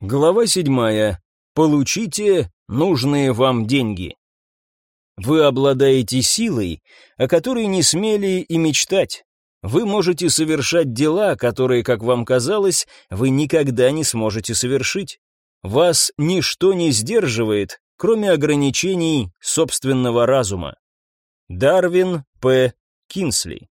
Глава седьмая. Получите нужные вам деньги. Вы обладаете силой, о которой не смели и мечтать. Вы можете совершать дела, которые, как вам казалось, вы никогда не сможете совершить. Вас ничто не сдерживает, кроме ограничений собственного разума. Дарвин П. Кинсли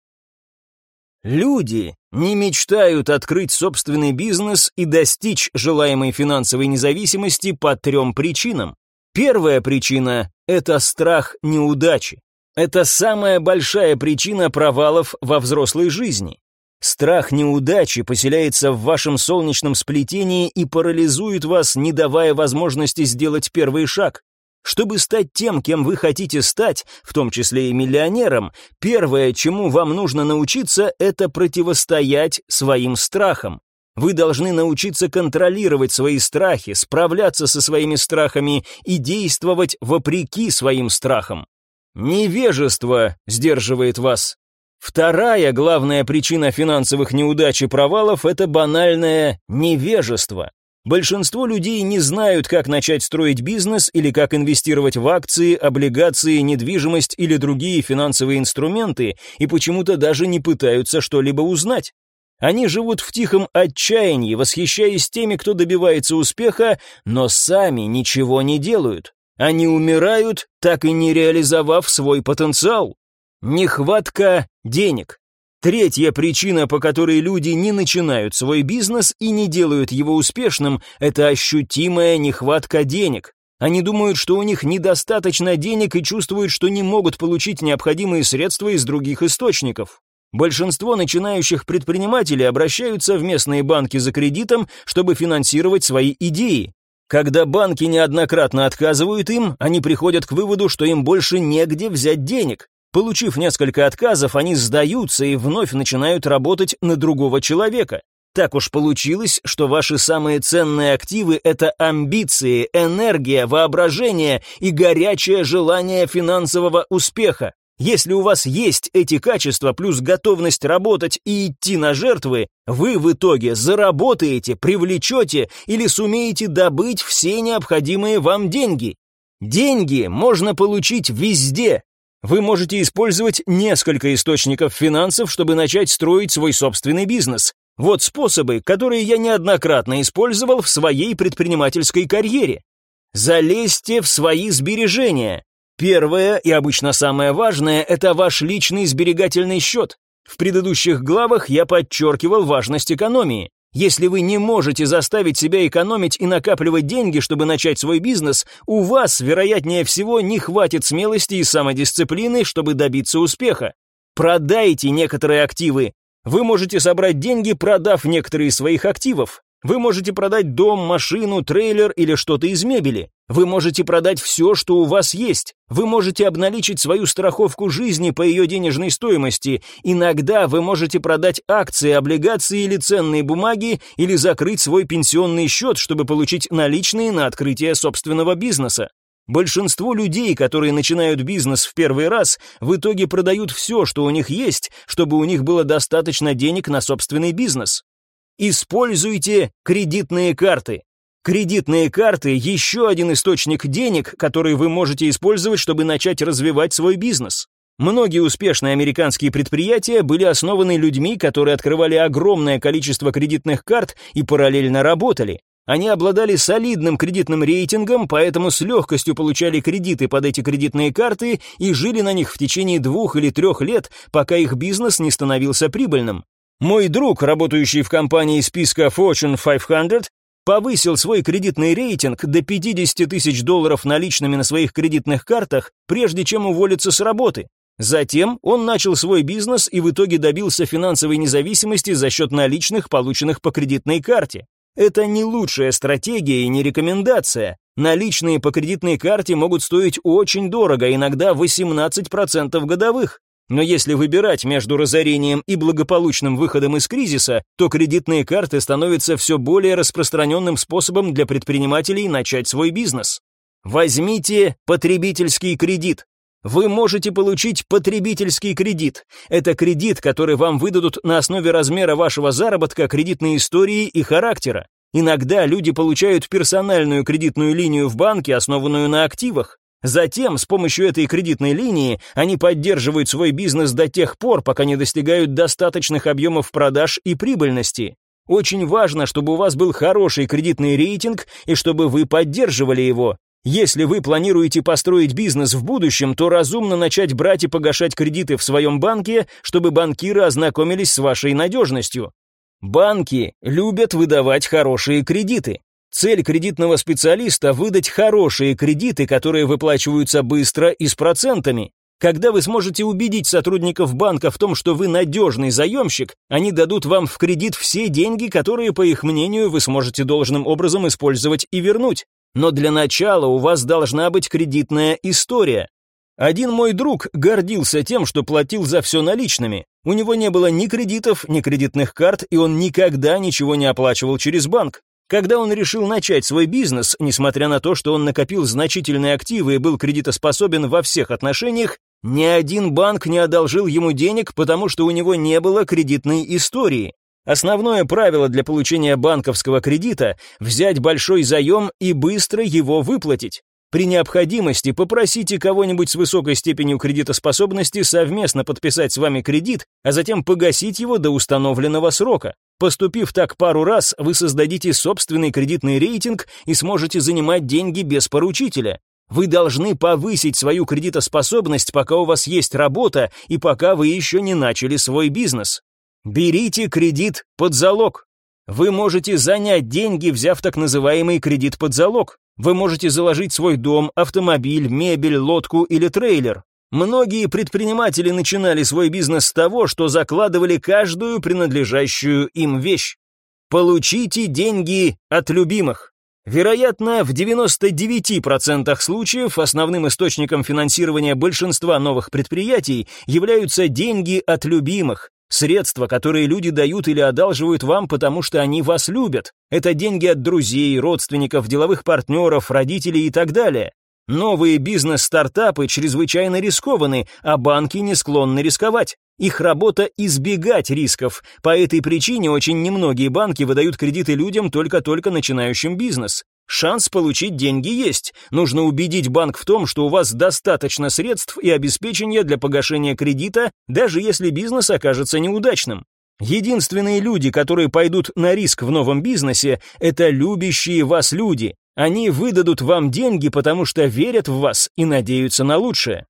Люди не мечтают открыть собственный бизнес и достичь желаемой финансовой независимости по трем причинам. Первая причина – это страх неудачи. Это самая большая причина провалов во взрослой жизни. Страх неудачи поселяется в вашем солнечном сплетении и парализует вас, не давая возможности сделать первый шаг. Чтобы стать тем, кем вы хотите стать, в том числе и миллионером, первое, чему вам нужно научиться, это противостоять своим страхам. Вы должны научиться контролировать свои страхи, справляться со своими страхами и действовать вопреки своим страхам. Невежество сдерживает вас. Вторая главная причина финансовых неудач и провалов – это банальное невежество. Большинство людей не знают, как начать строить бизнес или как инвестировать в акции, облигации, недвижимость или другие финансовые инструменты и почему-то даже не пытаются что-либо узнать. Они живут в тихом отчаянии, восхищаясь теми, кто добивается успеха, но сами ничего не делают. Они умирают, так и не реализовав свой потенциал. Нехватка денег. Третья причина, по которой люди не начинают свой бизнес и не делают его успешным, это ощутимая нехватка денег. Они думают, что у них недостаточно денег и чувствуют, что не могут получить необходимые средства из других источников. Большинство начинающих предпринимателей обращаются в местные банки за кредитом, чтобы финансировать свои идеи. Когда банки неоднократно отказывают им, они приходят к выводу, что им больше негде взять денег. Получив несколько отказов, они сдаются и вновь начинают работать на другого человека. Так уж получилось, что ваши самые ценные активы – это амбиции, энергия, воображение и горячее желание финансового успеха. Если у вас есть эти качества плюс готовность работать и идти на жертвы, вы в итоге заработаете, привлечете или сумеете добыть все необходимые вам деньги. Деньги можно получить везде, вы можете использовать несколько источников финансов, чтобы начать строить свой собственный бизнес. Вот способы, которые я неоднократно использовал в своей предпринимательской карьере. Залезьте в свои сбережения. Первое и обычно самое важное – это ваш личный сберегательный счет. В предыдущих главах я подчеркивал важность экономии. Если вы не можете заставить себя экономить и накапливать деньги, чтобы начать свой бизнес, у вас, вероятнее всего, не хватит смелости и самодисциплины, чтобы добиться успеха. Продайте некоторые активы. Вы можете собрать деньги, продав некоторые из своих активов. Вы можете продать дом, машину, трейлер или что-то из мебели. Вы можете продать все, что у вас есть. Вы можете обналичить свою страховку жизни по ее денежной стоимости. Иногда вы можете продать акции, облигации или ценные бумаги или закрыть свой пенсионный счет, чтобы получить наличные на открытие собственного бизнеса. Большинство людей, которые начинают бизнес в первый раз, в итоге продают все, что у них есть, чтобы у них было достаточно денег на собственный бизнес. Используйте кредитные карты. Кредитные карты – еще один источник денег, который вы можете использовать, чтобы начать развивать свой бизнес. Многие успешные американские предприятия были основаны людьми, которые открывали огромное количество кредитных карт и параллельно работали. Они обладали солидным кредитным рейтингом, поэтому с легкостью получали кредиты под эти кредитные карты и жили на них в течение двух или трех лет, пока их бизнес не становился прибыльным. Мой друг, работающий в компании списка Fortune 500, повысил свой кредитный рейтинг до 50 тысяч долларов наличными на своих кредитных картах, прежде чем уволиться с работы. Затем он начал свой бизнес и в итоге добился финансовой независимости за счет наличных, полученных по кредитной карте. Это не лучшая стратегия и не рекомендация. Наличные по кредитной карте могут стоить очень дорого, иногда 18% годовых. Но если выбирать между разорением и благополучным выходом из кризиса, то кредитные карты становятся все более распространенным способом для предпринимателей начать свой бизнес. Возьмите потребительский кредит. Вы можете получить потребительский кредит. Это кредит, который вам выдадут на основе размера вашего заработка, кредитной истории и характера. Иногда люди получают персональную кредитную линию в банке, основанную на активах. Затем, с помощью этой кредитной линии, они поддерживают свой бизнес до тех пор, пока не достигают достаточных объемов продаж и прибыльности. Очень важно, чтобы у вас был хороший кредитный рейтинг и чтобы вы поддерживали его. Если вы планируете построить бизнес в будущем, то разумно начать брать и погашать кредиты в своем банке, чтобы банкиры ознакомились с вашей надежностью. Банки любят выдавать хорошие кредиты. Цель кредитного специалиста – выдать хорошие кредиты, которые выплачиваются быстро и с процентами. Когда вы сможете убедить сотрудников банка в том, что вы надежный заемщик, они дадут вам в кредит все деньги, которые, по их мнению, вы сможете должным образом использовать и вернуть. Но для начала у вас должна быть кредитная история. Один мой друг гордился тем, что платил за все наличными. У него не было ни кредитов, ни кредитных карт, и он никогда ничего не оплачивал через банк. Когда он решил начать свой бизнес, несмотря на то, что он накопил значительные активы и был кредитоспособен во всех отношениях, ни один банк не одолжил ему денег, потому что у него не было кредитной истории. Основное правило для получения банковского кредита – взять большой заем и быстро его выплатить. При необходимости попросите кого-нибудь с высокой степенью кредитоспособности совместно подписать с вами кредит, а затем погасить его до установленного срока. Поступив так пару раз, вы создадите собственный кредитный рейтинг и сможете занимать деньги без поручителя. Вы должны повысить свою кредитоспособность, пока у вас есть работа и пока вы еще не начали свой бизнес. Берите кредит под залог. Вы можете занять деньги, взяв так называемый кредит под залог. Вы можете заложить свой дом, автомобиль, мебель, лодку или трейлер. Многие предприниматели начинали свой бизнес с того, что закладывали каждую принадлежащую им вещь. Получите деньги от любимых. Вероятно, в 99% случаев основным источником финансирования большинства новых предприятий являются деньги от любимых, Средства, которые люди дают или одалживают вам, потому что они вас любят. Это деньги от друзей, родственников, деловых партнеров, родителей и так далее. Новые бизнес-стартапы чрезвычайно рискованы, а банки не склонны рисковать. Их работа – избегать рисков. По этой причине очень немногие банки выдают кредиты людям, только-только начинающим бизнес. Шанс получить деньги есть. Нужно убедить банк в том, что у вас достаточно средств и обеспечения для погашения кредита, даже если бизнес окажется неудачным. Единственные люди, которые пойдут на риск в новом бизнесе, это любящие вас люди. Они выдадут вам деньги, потому что верят в вас и надеются на лучшее.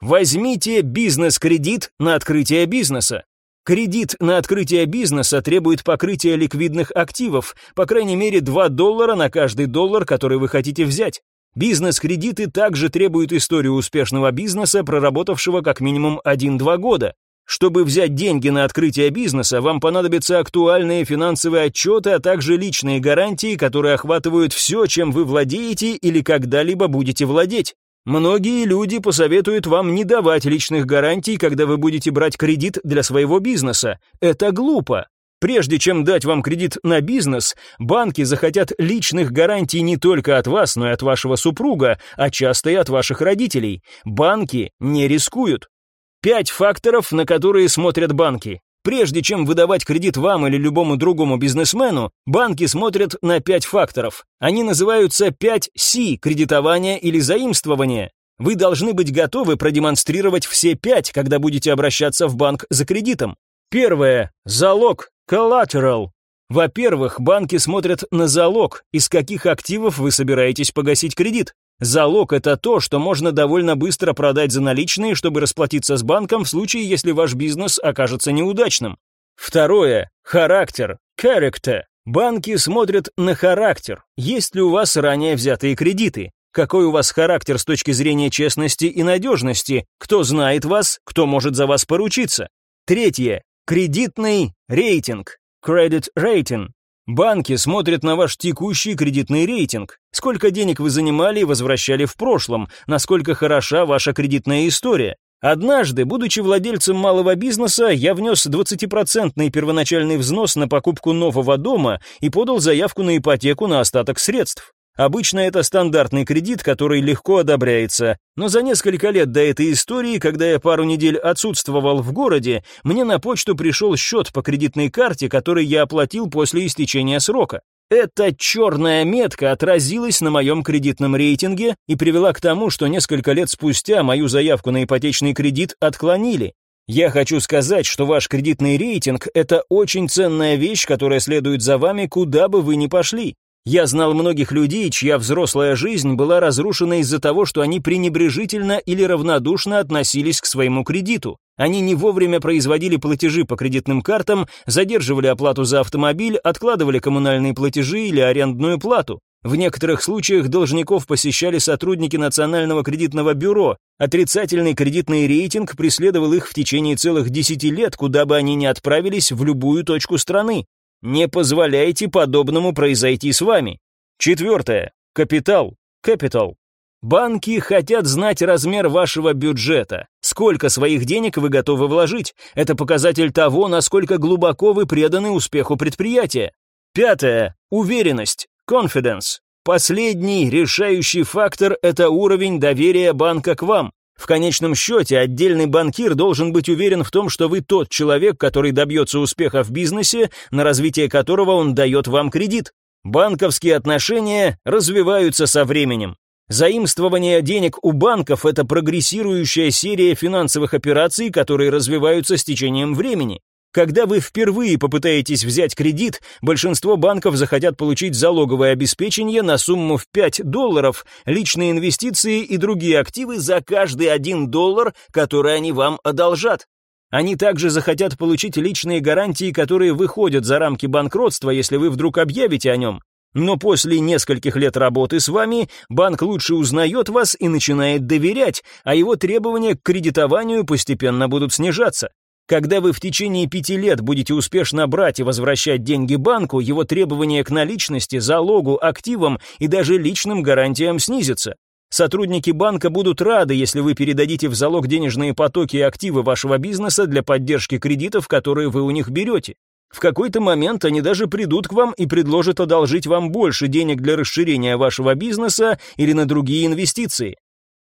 Возьмите бизнес-кредит на открытие бизнеса. Кредит на открытие бизнеса требует покрытия ликвидных активов, по крайней мере 2 доллара на каждый доллар, который вы хотите взять. Бизнес-кредиты также требуют историю успешного бизнеса, проработавшего как минимум 1-2 года. Чтобы взять деньги на открытие бизнеса, вам понадобятся актуальные финансовые отчеты, а также личные гарантии, которые охватывают все, чем вы владеете или когда-либо будете владеть. Многие люди посоветуют вам не давать личных гарантий, когда вы будете брать кредит для своего бизнеса. Это глупо. Прежде чем дать вам кредит на бизнес, банки захотят личных гарантий не только от вас, но и от вашего супруга, а часто и от ваших родителей. Банки не рискуют. Пять факторов, на которые смотрят банки. Прежде чем выдавать кредит вам или любому другому бизнесмену, банки смотрят на пять факторов. Они называются 5 C – кредитование или заимствование. Вы должны быть готовы продемонстрировать все пять, когда будете обращаться в банк за кредитом. Первое – залог, collateral. Во-первых, банки смотрят на залог, из каких активов вы собираетесь погасить кредит. Залог – это то, что можно довольно быстро продать за наличные, чтобы расплатиться с банком в случае, если ваш бизнес окажется неудачным. Второе – характер, character. Банки смотрят на характер, есть ли у вас ранее взятые кредиты, какой у вас характер с точки зрения честности и надежности, кто знает вас, кто может за вас поручиться. Третье – кредитный рейтинг, credit rating. Банки смотрят на ваш текущий кредитный рейтинг. Сколько денег вы занимали и возвращали в прошлом, насколько хороша ваша кредитная история. Однажды, будучи владельцем малого бизнеса, я внес 20% первоначальный взнос на покупку нового дома и подал заявку на ипотеку на остаток средств. Обычно это стандартный кредит, который легко одобряется, но за несколько лет до этой истории, когда я пару недель отсутствовал в городе, мне на почту пришел счет по кредитной карте, который я оплатил после истечения срока. Эта черная метка отразилась на моем кредитном рейтинге и привела к тому, что несколько лет спустя мою заявку на ипотечный кредит отклонили. Я хочу сказать, что ваш кредитный рейтинг – это очень ценная вещь, которая следует за вами, куда бы вы ни пошли. Я знал многих людей, чья взрослая жизнь была разрушена из-за того, что они пренебрежительно или равнодушно относились к своему кредиту. Они не вовремя производили платежи по кредитным картам, задерживали оплату за автомобиль, откладывали коммунальные платежи или арендную плату. В некоторых случаях должников посещали сотрудники Национального кредитного бюро. Отрицательный кредитный рейтинг преследовал их в течение целых 10 лет, куда бы они ни отправились в любую точку страны. Не позволяйте подобному произойти с вами. Четвертое. Капитал. Capital. Банки хотят знать размер вашего бюджета. Сколько своих денег вы готовы вложить? Это показатель того, насколько глубоко вы преданы успеху предприятия. Пятое. Уверенность. Confidence. Последний решающий фактор – это уровень доверия банка к вам. В конечном счете, отдельный банкир должен быть уверен в том, что вы тот человек, который добьется успеха в бизнесе, на развитие которого он дает вам кредит. Банковские отношения развиваются со временем. Заимствование денег у банков – это прогрессирующая серия финансовых операций, которые развиваются с течением времени. Когда вы впервые попытаетесь взять кредит, большинство банков захотят получить залоговое обеспечение на сумму в 5 долларов, личные инвестиции и другие активы за каждый 1 доллар, который они вам одолжат. Они также захотят получить личные гарантии, которые выходят за рамки банкротства, если вы вдруг объявите о нем. Но после нескольких лет работы с вами банк лучше узнает вас и начинает доверять, а его требования к кредитованию постепенно будут снижаться. Когда вы в течение пяти лет будете успешно брать и возвращать деньги банку, его требования к наличности, залогу, активам и даже личным гарантиям снизятся. Сотрудники банка будут рады, если вы передадите в залог денежные потоки и активы вашего бизнеса для поддержки кредитов, которые вы у них берете. В какой-то момент они даже придут к вам и предложат одолжить вам больше денег для расширения вашего бизнеса или на другие инвестиции.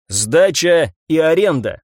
Сдача и аренда.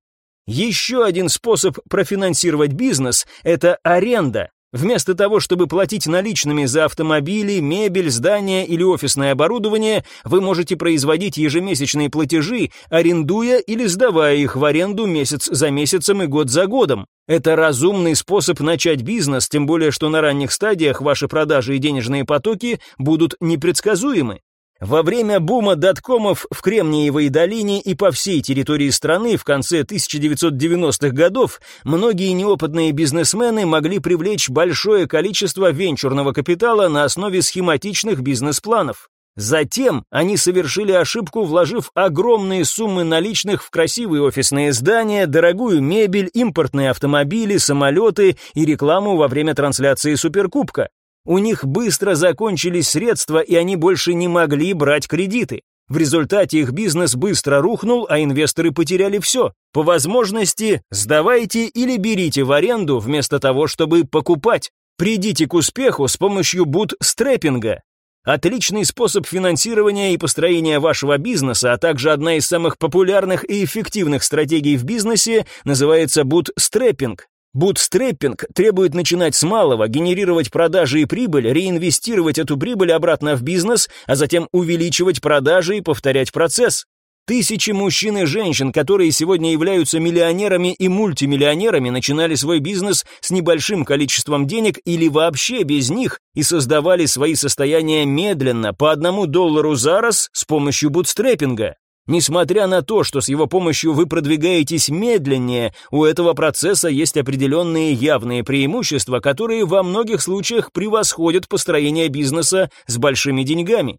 Еще один способ профинансировать бизнес – это аренда. Вместо того, чтобы платить наличными за автомобили, мебель, здания или офисное оборудование, вы можете производить ежемесячные платежи, арендуя или сдавая их в аренду месяц за месяцем и год за годом. Это разумный способ начать бизнес, тем более что на ранних стадиях ваши продажи и денежные потоки будут непредсказуемы. Во время бума доткомов в Кремниевой долине и по всей территории страны в конце 1990-х годов многие неопытные бизнесмены могли привлечь большое количество венчурного капитала на основе схематичных бизнес-планов. Затем они совершили ошибку, вложив огромные суммы наличных в красивые офисные здания, дорогую мебель, импортные автомобили, самолеты и рекламу во время трансляции Суперкубка. У них быстро закончились средства, и они больше не могли брать кредиты. В результате их бизнес быстро рухнул, а инвесторы потеряли все. По возможности, сдавайте или берите в аренду вместо того, чтобы покупать. Придите к успеху с помощью бутстрепинга. Отличный способ финансирования и построения вашего бизнеса, а также одна из самых популярных и эффективных стратегий в бизнесе называется бутстрепинг. Бутстреппинг требует начинать с малого, генерировать продажи и прибыль, реинвестировать эту прибыль обратно в бизнес, а затем увеличивать продажи и повторять процесс. Тысячи мужчин и женщин, которые сегодня являются миллионерами и мультимиллионерами, начинали свой бизнес с небольшим количеством денег или вообще без них и создавали свои состояния медленно, по одному доллару за раз с помощью бутстрепинга. Несмотря на то, что с его помощью вы продвигаетесь медленнее, у этого процесса есть определенные явные преимущества, которые во многих случаях превосходят построение бизнеса с большими деньгами.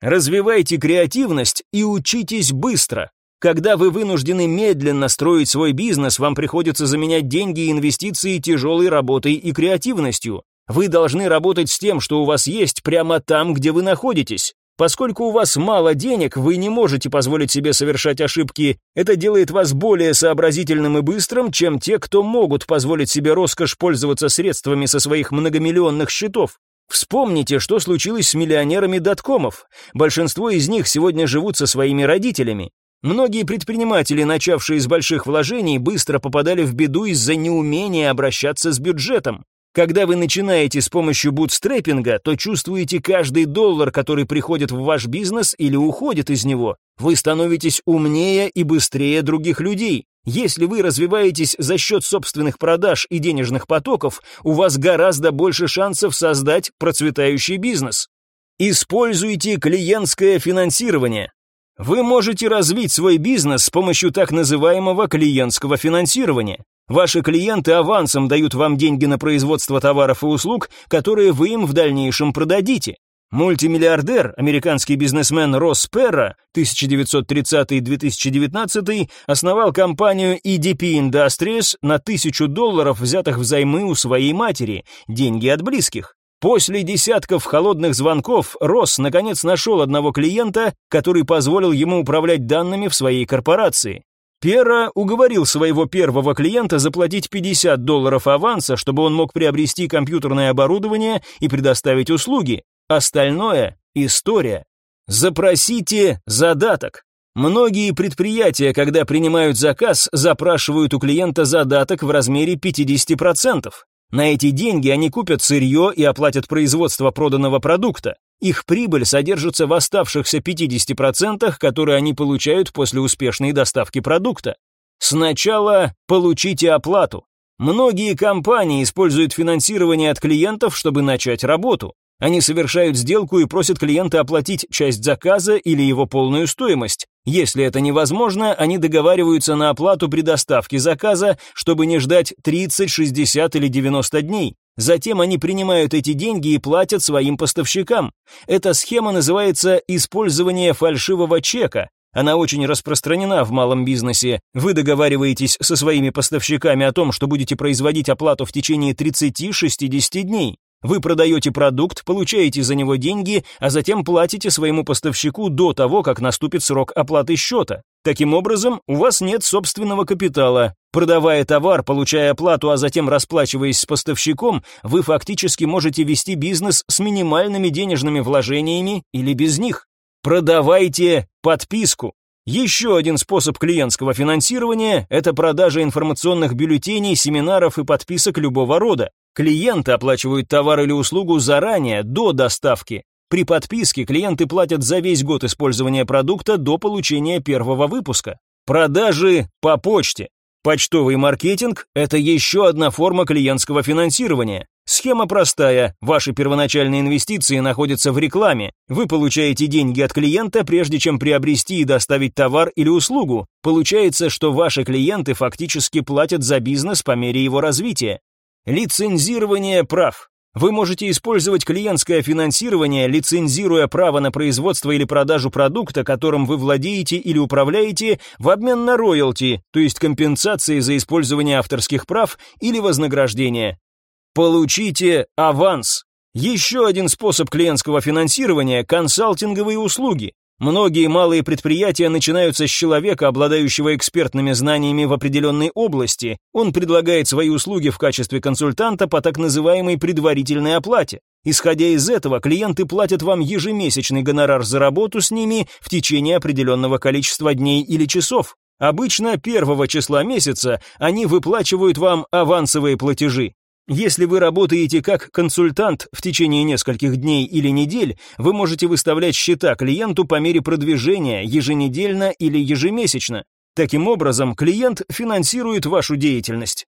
Развивайте креативность и учитесь быстро. Когда вы вынуждены медленно строить свой бизнес, вам приходится заменять деньги и инвестиции тяжелой работой и креативностью. Вы должны работать с тем, что у вас есть прямо там, где вы находитесь. Поскольку у вас мало денег, вы не можете позволить себе совершать ошибки. Это делает вас более сообразительным и быстрым, чем те, кто могут позволить себе роскошь пользоваться средствами со своих многомиллионных счетов. Вспомните, что случилось с миллионерами доткомов. Большинство из них сегодня живут со своими родителями. Многие предприниматели, начавшие с больших вложений, быстро попадали в беду из-за неумения обращаться с бюджетом. Когда вы начинаете с помощью бутстрепинга, то чувствуете каждый доллар, который приходит в ваш бизнес или уходит из него. Вы становитесь умнее и быстрее других людей. Если вы развиваетесь за счет собственных продаж и денежных потоков, у вас гораздо больше шансов создать процветающий бизнес. Используйте клиентское финансирование. Вы можете развить свой бизнес с помощью так называемого клиентского финансирования. Ваши клиенты авансом дают вам деньги на производство товаров и услуг, которые вы им в дальнейшем продадите. Мультимиллиардер, американский бизнесмен Росс Перра, 1930-2019, основал компанию EDP Industries на тысячу долларов, взятых взаймы у своей матери, деньги от близких. После десятков холодных звонков Росс наконец нашел одного клиента, который позволил ему управлять данными в своей корпорации. Перра уговорил своего первого клиента заплатить 50 долларов аванса, чтобы он мог приобрести компьютерное оборудование и предоставить услуги, Остальное – история. Запросите задаток. Многие предприятия, когда принимают заказ, запрашивают у клиента задаток в размере 50%. На эти деньги они купят сырье и оплатят производство проданного продукта. Их прибыль содержится в оставшихся 50%, которые они получают после успешной доставки продукта. Сначала получите оплату. Многие компании используют финансирование от клиентов, чтобы начать работу. Они совершают сделку и просят клиента оплатить часть заказа или его полную стоимость. Если это невозможно, они договариваются на оплату при доставке заказа, чтобы не ждать 30, 60 или 90 дней. Затем они принимают эти деньги и платят своим поставщикам. Эта схема называется использование фальшивого чека. Она очень распространена в малом бизнесе. Вы договариваетесь со своими поставщиками о том, что будете производить оплату в течение 30-60 дней. Вы продаете продукт, получаете за него деньги, а затем платите своему поставщику до того, как наступит срок оплаты счета. Таким образом, у вас нет собственного капитала. Продавая товар, получая оплату, а затем расплачиваясь с поставщиком, вы фактически можете вести бизнес с минимальными денежными вложениями или без них. Продавайте подписку. Еще один способ клиентского финансирования – это продажа информационных бюллетеней, семинаров и подписок любого рода. Клиенты оплачивают товар или услугу заранее, до доставки. При подписке клиенты платят за весь год использования продукта до получения первого выпуска. Продажи по почте. Почтовый маркетинг – это еще одна форма клиентского финансирования. Схема простая. Ваши первоначальные инвестиции находятся в рекламе. Вы получаете деньги от клиента, прежде чем приобрести и доставить товар или услугу. Получается, что ваши клиенты фактически платят за бизнес по мере его развития. Лицензирование прав. Вы можете использовать клиентское финансирование, лицензируя право на производство или продажу продукта, которым вы владеете или управляете, в обмен на роялти, то есть компенсации за использование авторских прав или вознаграждение. Получите аванс. Еще один способ клиентского финансирования – консалтинговые услуги. Многие малые предприятия начинаются с человека, обладающего экспертными знаниями в определенной области. Он предлагает свои услуги в качестве консультанта по так называемой предварительной оплате. Исходя из этого, клиенты платят вам ежемесячный гонорар за работу с ними в течение определенного количества дней или часов. Обычно первого числа месяца они выплачивают вам авансовые платежи. Если вы работаете как консультант в течение нескольких дней или недель, вы можете выставлять счета клиенту по мере продвижения еженедельно или ежемесячно. Таким образом, клиент финансирует вашу деятельность.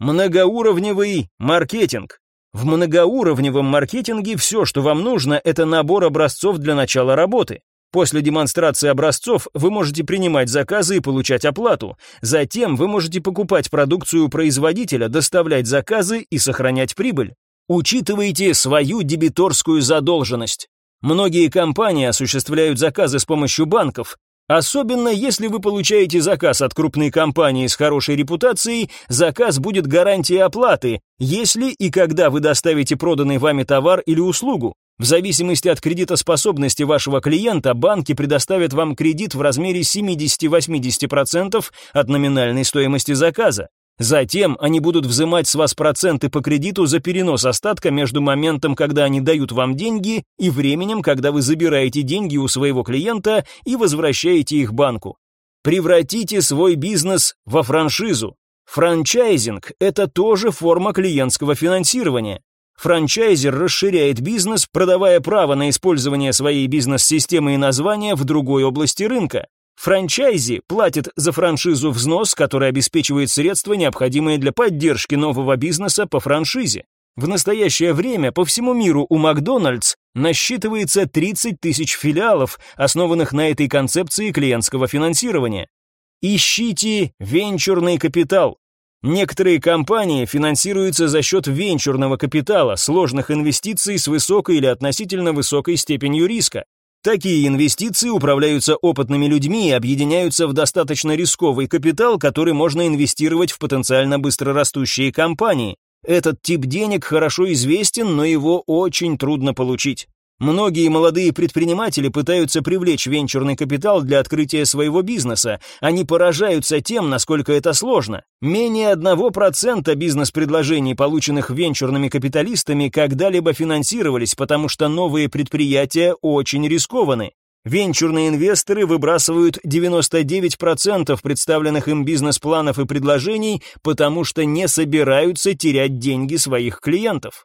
Многоуровневый маркетинг. В многоуровневом маркетинге все, что вам нужно, это набор образцов для начала работы. После демонстрации образцов вы можете принимать заказы и получать оплату. Затем вы можете покупать продукцию у производителя, доставлять заказы и сохранять прибыль. Учитывайте свою дебиторскую задолженность. Многие компании осуществляют заказы с помощью банков. Особенно если вы получаете заказ от крупной компании с хорошей репутацией, заказ будет гарантией оплаты, если и когда вы доставите проданный вами товар или услугу. В зависимости от кредитоспособности вашего клиента, банки предоставят вам кредит в размере 70-80% от номинальной стоимости заказа. Затем они будут взимать с вас проценты по кредиту за перенос остатка между моментом, когда они дают вам деньги, и временем, когда вы забираете деньги у своего клиента и возвращаете их банку. Превратите свой бизнес во франшизу. Франчайзинг – это тоже форма клиентского финансирования. Франчайзер расширяет бизнес, продавая право на использование своей бизнес-системы и названия в другой области рынка. Франчайзи платит за франшизу взнос, который обеспечивает средства, необходимые для поддержки нового бизнеса по франшизе. В настоящее время по всему миру у Макдональдс насчитывается 30 тысяч филиалов, основанных на этой концепции клиентского финансирования. Ищите венчурный капитал. Некоторые компании финансируются за счет венчурного капитала, сложных инвестиций с высокой или относительно высокой степенью риска. Такие инвестиции управляются опытными людьми и объединяются в достаточно рисковый капитал, который можно инвестировать в потенциально быстрорастущие компании. Этот тип денег хорошо известен, но его очень трудно получить. Многие молодые предприниматели пытаются привлечь венчурный капитал для открытия своего бизнеса. Они поражаются тем, насколько это сложно. Менее 1% бизнес-предложений, полученных венчурными капиталистами, когда-либо финансировались, потому что новые предприятия очень рискованы. Венчурные инвесторы выбрасывают 99% представленных им бизнес-планов и предложений, потому что не собираются терять деньги своих клиентов.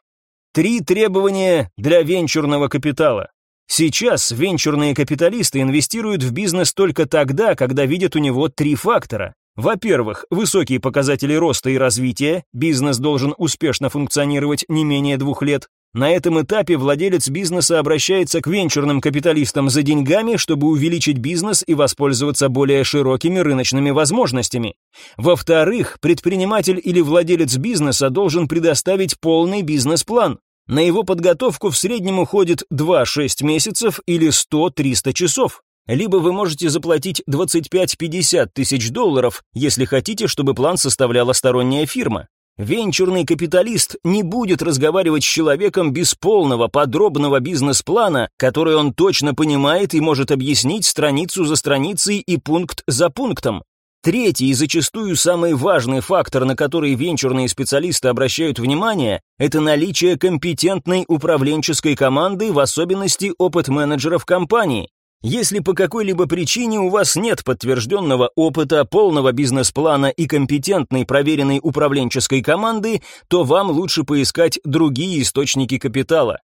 Три требования для венчурного капитала. Сейчас венчурные капиталисты инвестируют в бизнес только тогда, когда видят у него три фактора. Во-первых, высокие показатели роста и развития, бизнес должен успешно функционировать не менее двух лет. На этом этапе владелец бизнеса обращается к венчурным капиталистам за деньгами, чтобы увеличить бизнес и воспользоваться более широкими рыночными возможностями. Во-вторых, предприниматель или владелец бизнеса должен предоставить полный бизнес-план. На его подготовку в среднем уходит 2-6 месяцев или 100-300 часов. Либо вы можете заплатить 25-50 тысяч долларов, если хотите, чтобы план составляла сторонняя фирма. Венчурный капиталист не будет разговаривать с человеком без полного, подробного бизнес-плана, который он точно понимает и может объяснить страницу за страницей и пункт за пунктом. Третий и зачастую самый важный фактор, на который венчурные специалисты обращают внимание, это наличие компетентной управленческой команды, в особенности опыт менеджеров компании. Если по какой-либо причине у вас нет подтвержденного опыта, полного бизнес-плана и компетентной проверенной управленческой команды, то вам лучше поискать другие источники капитала.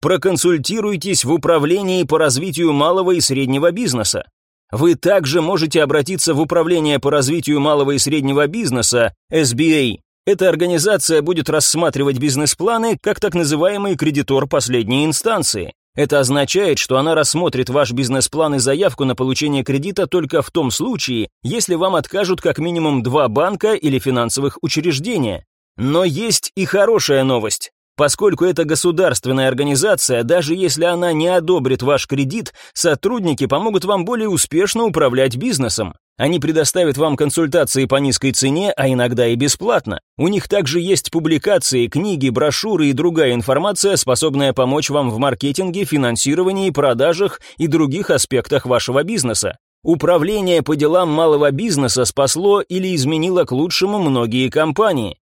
Проконсультируйтесь в управлении по развитию малого и среднего бизнеса. Вы также можете обратиться в Управление по развитию малого и среднего бизнеса, SBA. Эта организация будет рассматривать бизнес-планы как так называемый кредитор последней инстанции. Это означает, что она рассмотрит ваш бизнес-план и заявку на получение кредита только в том случае, если вам откажут как минимум два банка или финансовых учреждения. Но есть и хорошая новость. Поскольку это государственная организация, даже если она не одобрит ваш кредит, сотрудники помогут вам более успешно управлять бизнесом. Они предоставят вам консультации по низкой цене, а иногда и бесплатно. У них также есть публикации, книги, брошюры и другая информация, способная помочь вам в маркетинге, финансировании, продажах и других аспектах вашего бизнеса. Управление по делам малого бизнеса спасло или изменило к лучшему многие компании.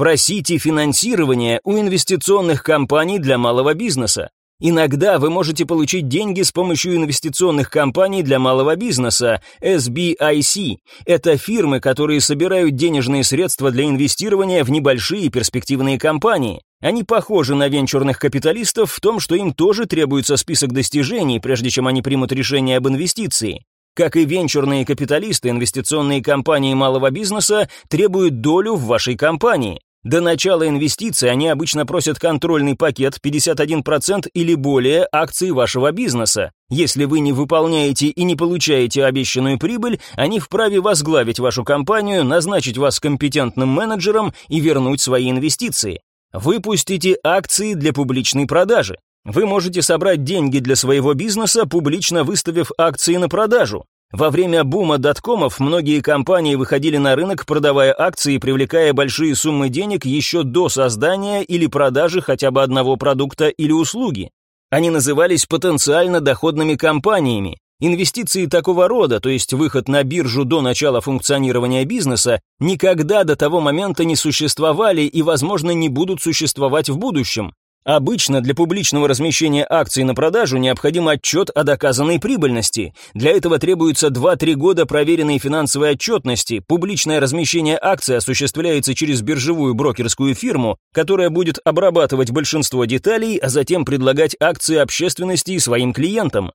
Просите финансирование у инвестиционных компаний для малого бизнеса. Иногда вы можете получить деньги с помощью инвестиционных компаний для малого бизнеса, SBIC. Это фирмы, которые собирают денежные средства для инвестирования в небольшие перспективные компании. Они похожи на венчурных капиталистов в том, что им тоже требуется список достижений, прежде чем они примут решение об инвестиции. Как и венчурные капиталисты, инвестиционные компании малого бизнеса требуют долю в вашей компании. До начала инвестиций они обычно просят контрольный пакет 51% или более акций вашего бизнеса. Если вы не выполняете и не получаете обещанную прибыль, они вправе возглавить вашу компанию, назначить вас компетентным менеджером и вернуть свои инвестиции. Выпустите акции для публичной продажи. Вы можете собрать деньги для своего бизнеса, публично выставив акции на продажу. Во время бума доткомов многие компании выходили на рынок, продавая акции, привлекая большие суммы денег еще до создания или продажи хотя бы одного продукта или услуги. Они назывались потенциально доходными компаниями. Инвестиции такого рода, то есть выход на биржу до начала функционирования бизнеса, никогда до того момента не существовали и, возможно, не будут существовать в будущем. Обычно для публичного размещения акций на продажу необходим отчет о доказанной прибыльности. Для этого требуется 2-3 года проверенной финансовой отчетности. Публичное размещение акций осуществляется через биржевую брокерскую фирму, которая будет обрабатывать большинство деталей, а затем предлагать акции общественности и своим клиентам.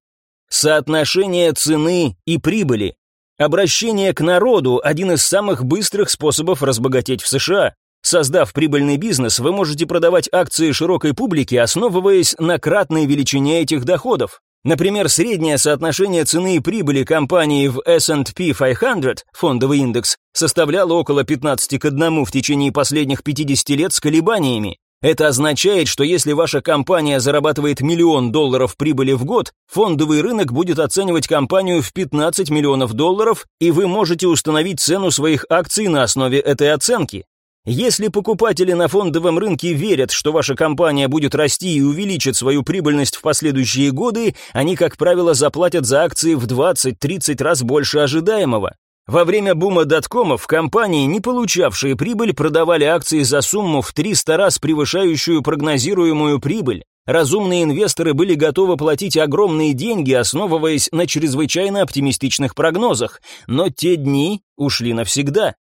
Соотношение цены и прибыли. Обращение к народу – один из самых быстрых способов разбогатеть в США. Создав прибыльный бизнес, вы можете продавать акции широкой публике, основываясь на кратной величине этих доходов. Например, среднее соотношение цены и прибыли компании в S&P 500, фондовый индекс, составляло около 15 к 1 в течение последних 50 лет с колебаниями. Это означает, что если ваша компания зарабатывает миллион долларов прибыли в год, фондовый рынок будет оценивать компанию в 15 миллионов долларов, и вы можете установить цену своих акций на основе этой оценки. Если покупатели на фондовом рынке верят, что ваша компания будет расти и увеличит свою прибыльность в последующие годы, они, как правило, заплатят за акции в 20-30 раз больше ожидаемого. Во время бума доткомов компании, не получавшие прибыль, продавали акции за сумму в 300 раз превышающую прогнозируемую прибыль. Разумные инвесторы были готовы платить огромные деньги, основываясь на чрезвычайно оптимистичных прогнозах, но те дни ушли навсегда.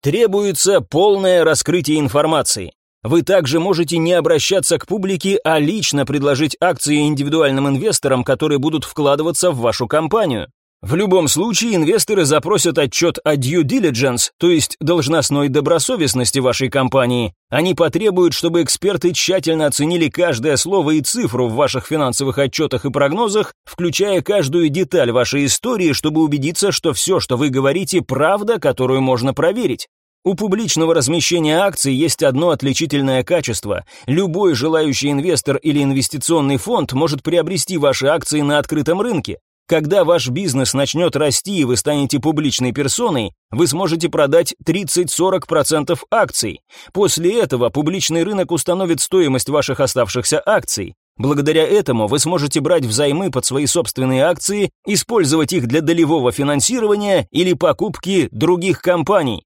Требуется полное раскрытие информации. Вы также можете не обращаться к публике, а лично предложить акции индивидуальным инвесторам, которые будут вкладываться в вашу компанию. В любом случае, инвесторы запросят отчет о due diligence, то есть должностной добросовестности вашей компании. Они потребуют, чтобы эксперты тщательно оценили каждое слово и цифру в ваших финансовых отчетах и прогнозах, включая каждую деталь вашей истории, чтобы убедиться, что все, что вы говорите, правда, которую можно проверить. У публичного размещения акций есть одно отличительное качество. Любой желающий инвестор или инвестиционный фонд может приобрести ваши акции на открытом рынке. Когда ваш бизнес начнет расти и вы станете публичной персоной, вы сможете продать 30-40% акций. После этого публичный рынок установит стоимость ваших оставшихся акций. Благодаря этому вы сможете брать взаймы под свои собственные акции, использовать их для долевого финансирования или покупки других компаний.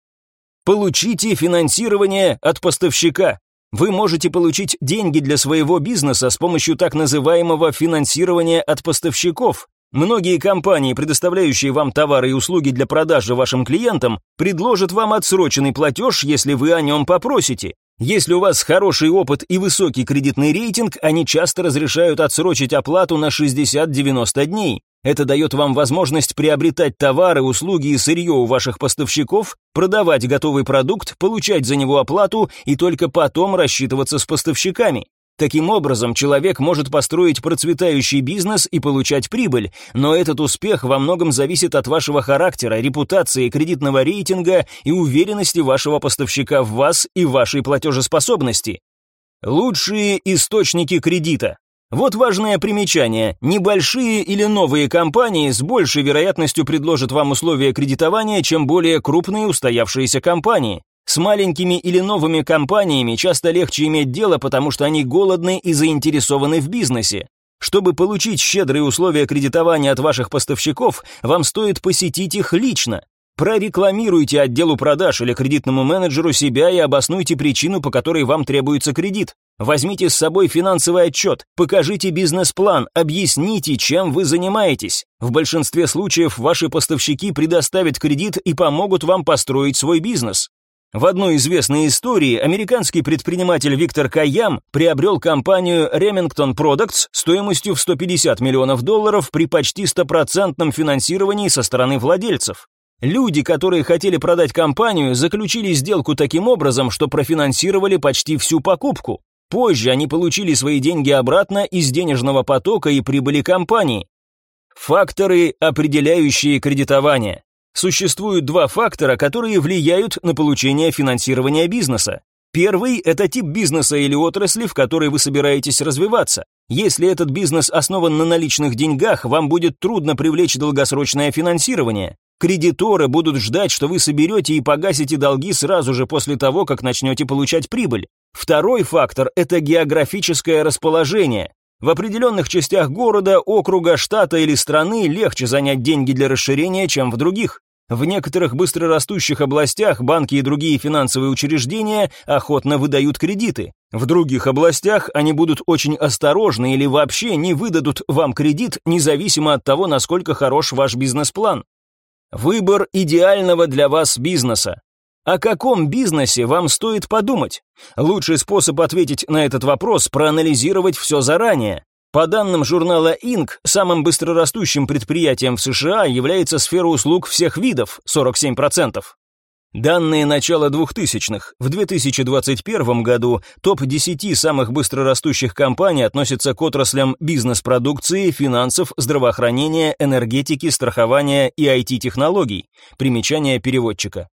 Получите финансирование от поставщика. Вы можете получить деньги для своего бизнеса с помощью так называемого финансирования от поставщиков. Многие компании, предоставляющие вам товары и услуги для продажи вашим клиентам, предложат вам отсроченный платеж, если вы о нем попросите. Если у вас хороший опыт и высокий кредитный рейтинг, они часто разрешают отсрочить оплату на 60-90 дней. Это дает вам возможность приобретать товары, услуги и сырье у ваших поставщиков, продавать готовый продукт, получать за него оплату и только потом рассчитываться с поставщиками. Таким образом, человек может построить процветающий бизнес и получать прибыль, но этот успех во многом зависит от вашего характера, репутации, кредитного рейтинга и уверенности вашего поставщика в вас и вашей платежеспособности. Лучшие источники кредита. Вот важное примечание. Небольшие или новые компании с большей вероятностью предложат вам условия кредитования, чем более крупные устоявшиеся компании. С маленькими или новыми компаниями часто легче иметь дело, потому что они голодны и заинтересованы в бизнесе. Чтобы получить щедрые условия кредитования от ваших поставщиков, вам стоит посетить их лично. Прорекламируйте отделу продаж или кредитному менеджеру себя и обоснуйте причину, по которой вам требуется кредит. Возьмите с собой финансовый отчет, покажите бизнес-план, объясните, чем вы занимаетесь. В большинстве случаев ваши поставщики предоставят кредит и помогут вам построить свой бизнес. В одной известной истории американский предприниматель Виктор Каям приобрел компанию Remington Products стоимостью в 150 миллионов долларов при почти стопроцентном финансировании со стороны владельцев. Люди, которые хотели продать компанию, заключили сделку таким образом, что профинансировали почти всю покупку. Позже они получили свои деньги обратно из денежного потока и прибыли компании. Факторы, определяющие кредитование. Существуют два фактора, которые влияют на получение финансирования бизнеса. Первый – это тип бизнеса или отрасли, в которой вы собираетесь развиваться. Если этот бизнес основан на наличных деньгах, вам будет трудно привлечь долгосрочное финансирование. Кредиторы будут ждать, что вы соберете и погасите долги сразу же после того, как начнете получать прибыль. Второй фактор – это географическое расположение. В определенных частях города, округа, штата или страны легче занять деньги для расширения, чем в других. В некоторых быстрорастущих областях банки и другие финансовые учреждения охотно выдают кредиты. В других областях они будут очень осторожны или вообще не выдадут вам кредит, независимо от того, насколько хорош ваш бизнес-план. Выбор идеального для вас бизнеса. О каком бизнесе вам стоит подумать? Лучший способ ответить на этот вопрос – проанализировать все заранее. По данным журнала Inc., самым быстрорастущим предприятием в США является сфера услуг всех видов – 47%. Данные начала 2000-х. В 2021 году топ-10 самых быстрорастущих компаний относятся к отраслям бизнес-продукции, финансов, здравоохранения, энергетики, страхования и IT-технологий. Примечание переводчика.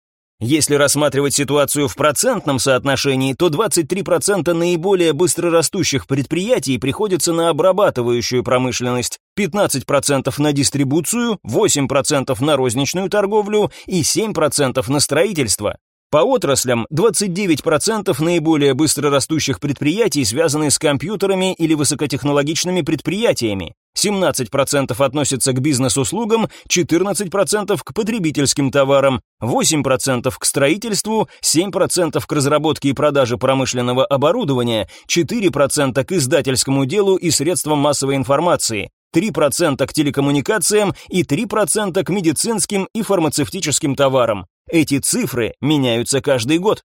Если рассматривать ситуацию в процентном соотношении, то 23% наиболее быстрорастущих предприятий приходится на обрабатывающую промышленность, 15% на дистрибуцию, 8% на розничную торговлю и 7% на строительство. По отраслям 29% наиболее быстрорастущих предприятий связаны с компьютерами или высокотехнологичными предприятиями, 17% относятся к бизнес-услугам, 14% к потребительским товарам, 8% к строительству, 7% к разработке и продаже промышленного оборудования, 4% к издательскому делу и средствам массовой информации, 3% к телекоммуникациям и 3% к медицинским и фармацевтическим товарам. Эти цифры меняются каждый год.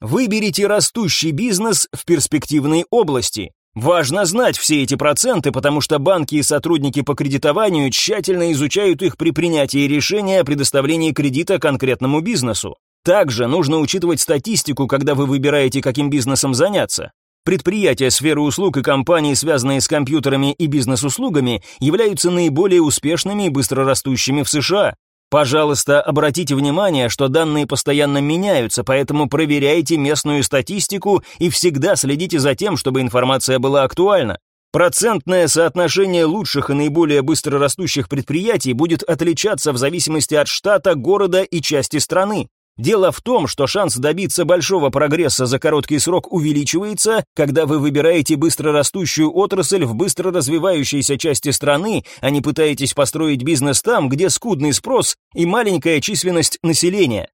Выберите растущий бизнес в перспективной области. Важно знать все эти проценты, потому что банки и сотрудники по кредитованию тщательно изучают их при принятии решения о предоставлении кредита конкретному бизнесу. Также нужно учитывать статистику, когда вы выбираете, каким бизнесом заняться. Предприятия сферы услуг и компании, связанные с компьютерами и бизнес-услугами, являются наиболее успешными и быстрорастущими в США. Пожалуйста, обратите внимание, что данные постоянно меняются, поэтому проверяйте местную статистику и всегда следите за тем, чтобы информация была актуальна. Процентное соотношение лучших и наиболее быстрорастущих предприятий будет отличаться в зависимости от штата, города и части страны. Дело в том, что шанс добиться большого прогресса за короткий срок увеличивается, когда вы выбираете быстрорастущую отрасль в быстро развивающейся части страны, а не пытаетесь построить бизнес там, где скудный спрос и маленькая численность населения.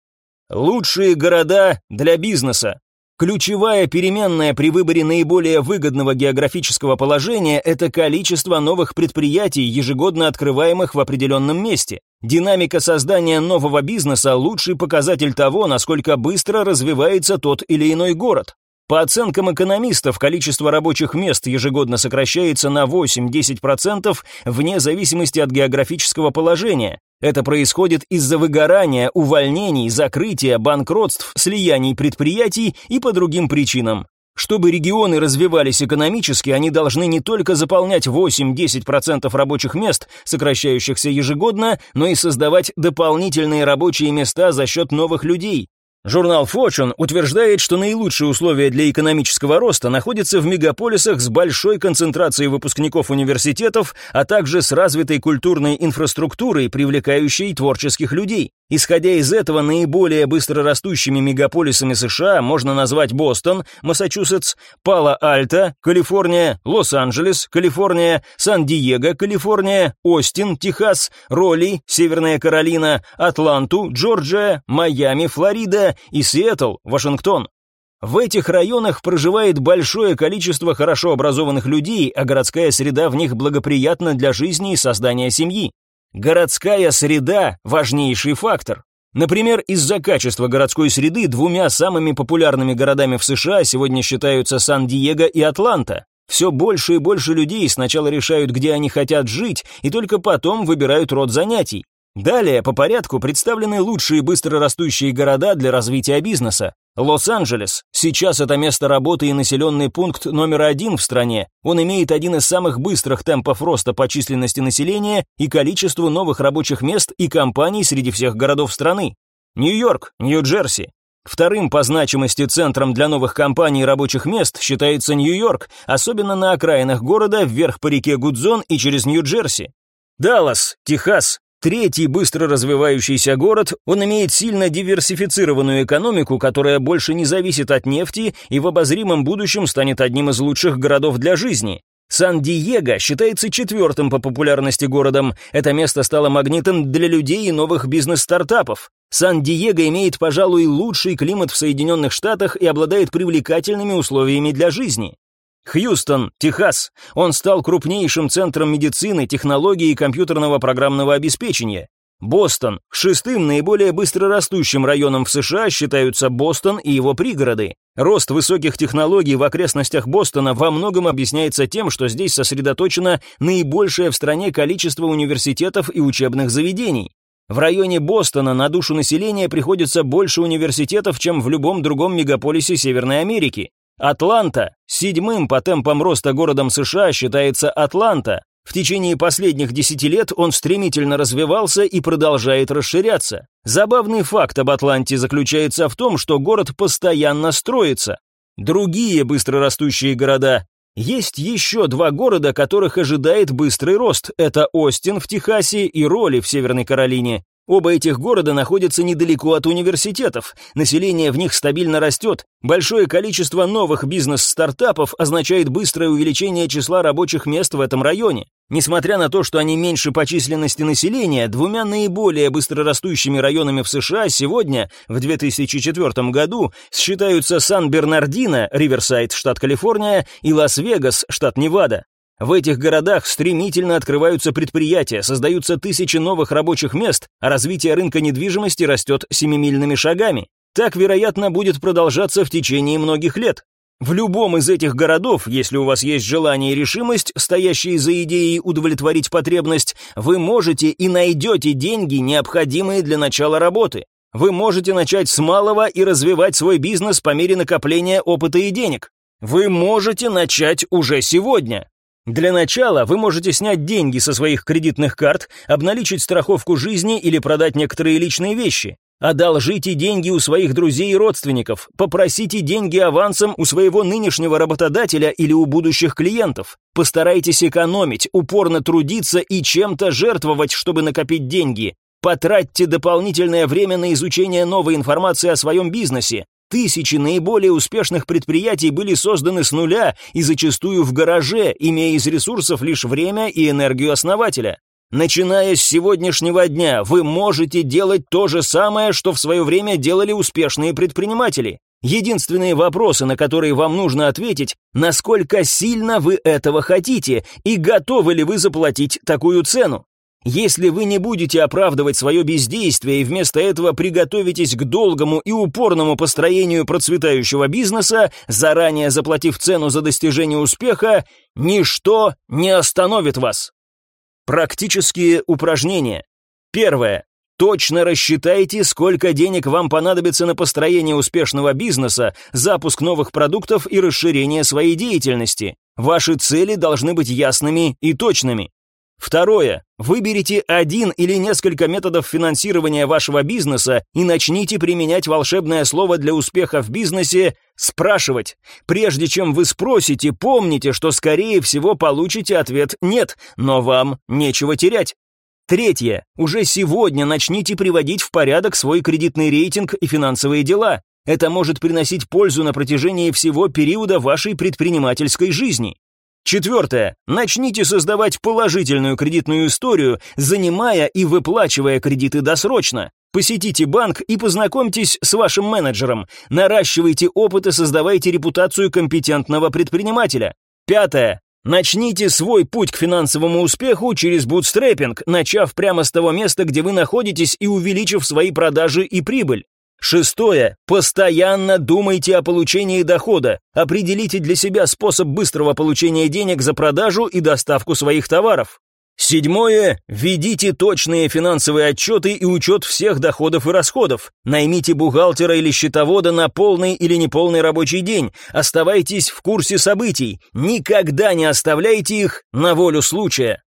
Лучшие города для бизнеса. Ключевая переменная при выборе наиболее выгодного географического положения – это количество новых предприятий, ежегодно открываемых в определенном месте. Динамика создания нового бизнеса – лучший показатель того, насколько быстро развивается тот или иной город. По оценкам экономистов, количество рабочих мест ежегодно сокращается на 8-10% вне зависимости от географического положения. Это происходит из-за выгорания, увольнений, закрытия, банкротств, слияний предприятий и по другим причинам. Чтобы регионы развивались экономически, они должны не только заполнять 8-10% рабочих мест, сокращающихся ежегодно, но и создавать дополнительные рабочие места за счет новых людей. Журнал Fortune утверждает, что наилучшие условия для экономического роста находятся в мегаполисах с большой концентрацией выпускников университетов, а также с развитой культурной инфраструктурой, привлекающей творческих людей. Исходя из этого, наиболее быстрорастущими мегаполисами США можно назвать Бостон, Массачусетс, Пало-Альто, Калифорния, Лос-Анджелес, Калифорния, Сан-Диего, Калифорния, Остин, Техас, Ролли, Северная Каролина, Атланту, Джорджия, Майами, Флорида и Сиэтл, Вашингтон. В этих районах проживает большое количество хорошо образованных людей, а городская среда в них благоприятна для жизни и создания семьи. Городская среда – важнейший фактор. Например, из-за качества городской среды двумя самыми популярными городами в США сегодня считаются Сан-Диего и Атланта. Все больше и больше людей сначала решают, где они хотят жить, и только потом выбирают род занятий. Далее по порядку представлены лучшие быстрорастущие города для развития бизнеса. Лос-Анджелес. Сейчас это место работы и населенный пункт номер один в стране. Он имеет один из самых быстрых темпов роста по численности населения и количеству новых рабочих мест и компаний среди всех городов страны. Нью-Йорк, Нью-Джерси. Вторым по значимости центром для новых компаний и рабочих мест считается Нью-Йорк, особенно на окраинах города, вверх по реке Гудзон и через Нью-Джерси. Даллас, Техас. Третий быстро развивающийся город, он имеет сильно диверсифицированную экономику, которая больше не зависит от нефти и в обозримом будущем станет одним из лучших городов для жизни. Сан-Диего считается четвертым по популярности городом. Это место стало магнитом для людей и новых бизнес-стартапов. Сан-Диего имеет, пожалуй, лучший климат в Соединенных Штатах и обладает привлекательными условиями для жизни. Хьюстон, Техас. Он стал крупнейшим центром медицины, технологий и компьютерного программного обеспечения. Бостон. Шестым наиболее быстрорастущим районом в США считаются Бостон и его пригороды. Рост высоких технологий в окрестностях Бостона во многом объясняется тем, что здесь сосредоточено наибольшее в стране количество университетов и учебных заведений. В районе Бостона на душу населения приходится больше университетов, чем в любом другом мегаполисе Северной Америки. Атланта. Седьмым по темпам роста городом США считается Атланта. В течение последних десяти лет он стремительно развивался и продолжает расширяться. Забавный факт об Атланте заключается в том, что город постоянно строится. Другие быстрорастущие города. Есть еще два города, которых ожидает быстрый рост. Это Остин в Техасе и Роли в Северной Каролине. Оба этих города находятся недалеко от университетов, население в них стабильно растет, большое количество новых бизнес-стартапов означает быстрое увеличение числа рабочих мест в этом районе. Несмотря на то, что они меньше по численности населения, двумя наиболее быстрорастущими районами в США сегодня, в 2004 году, считаются Сан-Бернардино, Риверсайд, штат Калифорния, и Лас-Вегас, штат Невада. В этих городах стремительно открываются предприятия, создаются тысячи новых рабочих мест, а развитие рынка недвижимости растет семимильными шагами. Так, вероятно, будет продолжаться в течение многих лет. В любом из этих городов, если у вас есть желание и решимость, стоящие за идеей удовлетворить потребность, вы можете и найдете деньги, необходимые для начала работы. Вы можете начать с малого и развивать свой бизнес по мере накопления опыта и денег. Вы можете начать уже сегодня. Для начала вы можете снять деньги со своих кредитных карт, обналичить страховку жизни или продать некоторые личные вещи. Одолжите деньги у своих друзей и родственников, попросите деньги авансом у своего нынешнего работодателя или у будущих клиентов. Постарайтесь экономить, упорно трудиться и чем-то жертвовать, чтобы накопить деньги. Потратьте дополнительное время на изучение новой информации о своем бизнесе. Тысячи наиболее успешных предприятий были созданы с нуля и зачастую в гараже, имея из ресурсов лишь время и энергию основателя. Начиная с сегодняшнего дня, вы можете делать то же самое, что в свое время делали успешные предприниматели. Единственные вопросы, на которые вам нужно ответить, насколько сильно вы этого хотите и готовы ли вы заплатить такую цену. Если вы не будете оправдывать свое бездействие и вместо этого приготовитесь к долгому и упорному построению процветающего бизнеса, заранее заплатив цену за достижение успеха, ничто не остановит вас. Практические упражнения. Первое. Точно рассчитайте, сколько денег вам понадобится на построение успешного бизнеса, запуск новых продуктов и расширение своей деятельности. Ваши цели должны быть ясными и точными. Второе. Выберите один или несколько методов финансирования вашего бизнеса и начните применять волшебное слово для успеха в бизнесе «спрашивать». Прежде чем вы спросите, помните, что скорее всего получите ответ «нет», но вам нечего терять. Третье. Уже сегодня начните приводить в порядок свой кредитный рейтинг и финансовые дела. Это может приносить пользу на протяжении всего периода вашей предпринимательской жизни. Четвертое. Начните создавать положительную кредитную историю, занимая и выплачивая кредиты досрочно. Посетите банк и познакомьтесь с вашим менеджером. Наращивайте опыт и создавайте репутацию компетентного предпринимателя. Пятое. Начните свой путь к финансовому успеху через бутстрепинг, начав прямо с того места, где вы находитесь и увеличив свои продажи и прибыль. Шестое. Постоянно думайте о получении дохода. Определите для себя способ быстрого получения денег за продажу и доставку своих товаров. Седьмое. Введите точные финансовые отчеты и учет всех доходов и расходов. Наймите бухгалтера или счетовода на полный или неполный рабочий день. Оставайтесь в курсе событий. Никогда не оставляйте их на волю случая.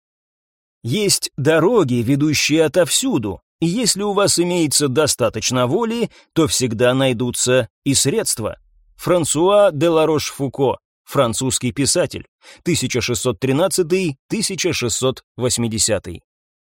Есть дороги, ведущие отовсюду, и если у вас имеется достаточно воли, то всегда найдутся и средства. Франсуа де Ларош-Фуко, французский писатель, 1613-1680.